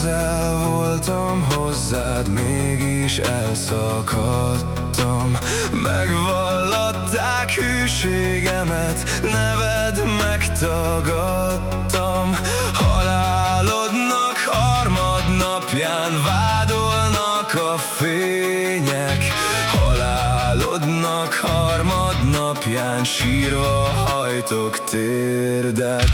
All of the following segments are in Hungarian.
közel voltam hozzád, mégis elszakadtam. Megvallatták hűségemet, neved megtagadtam. Halálodnak harmadnapján vádolnak a fények. Halálodnak harmadnapján sírva hajtok térdet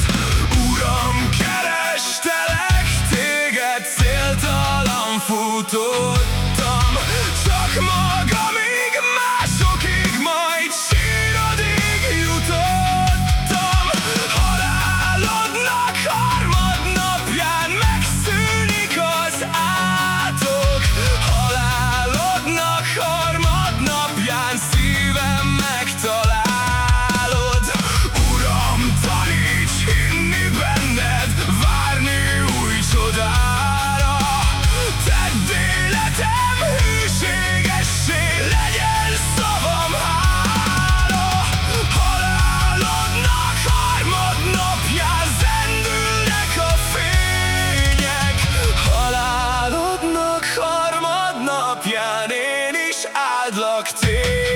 napján én is áldlak téged.